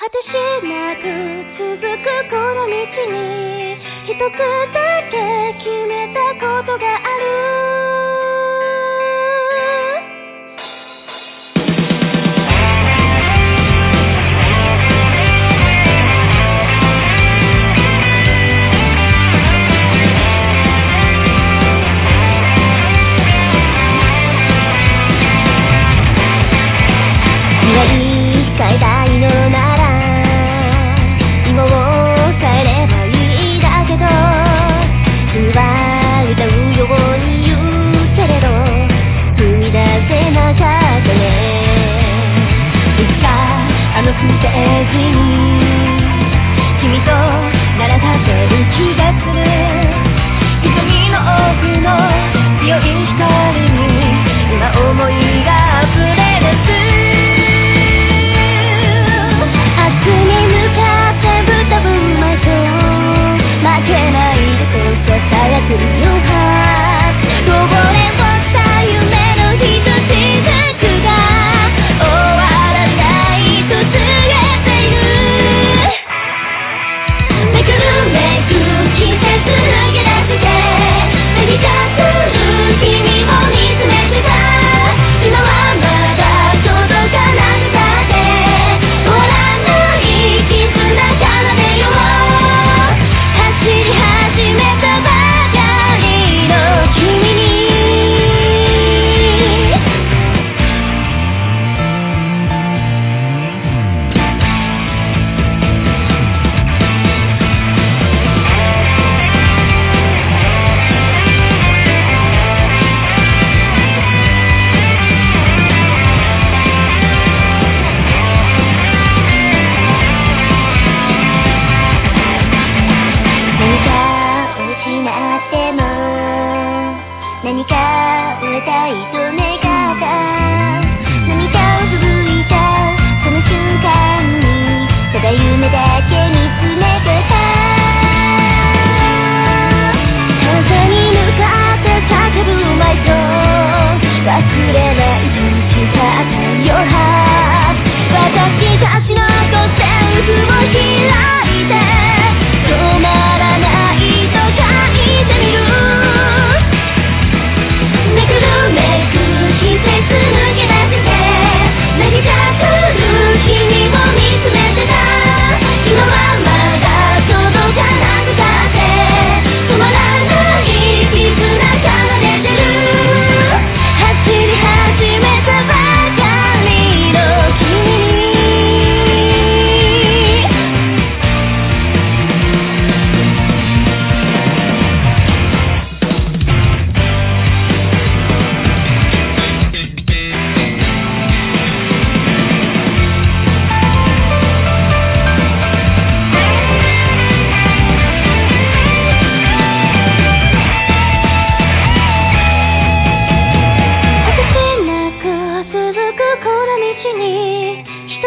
果てしなく続くこの道に一つだけ決めたことが歌うたいと願った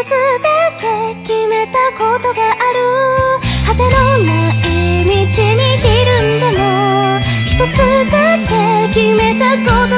すべて決めたことがある。果てのない道にいるんでも一つだけ決めたこと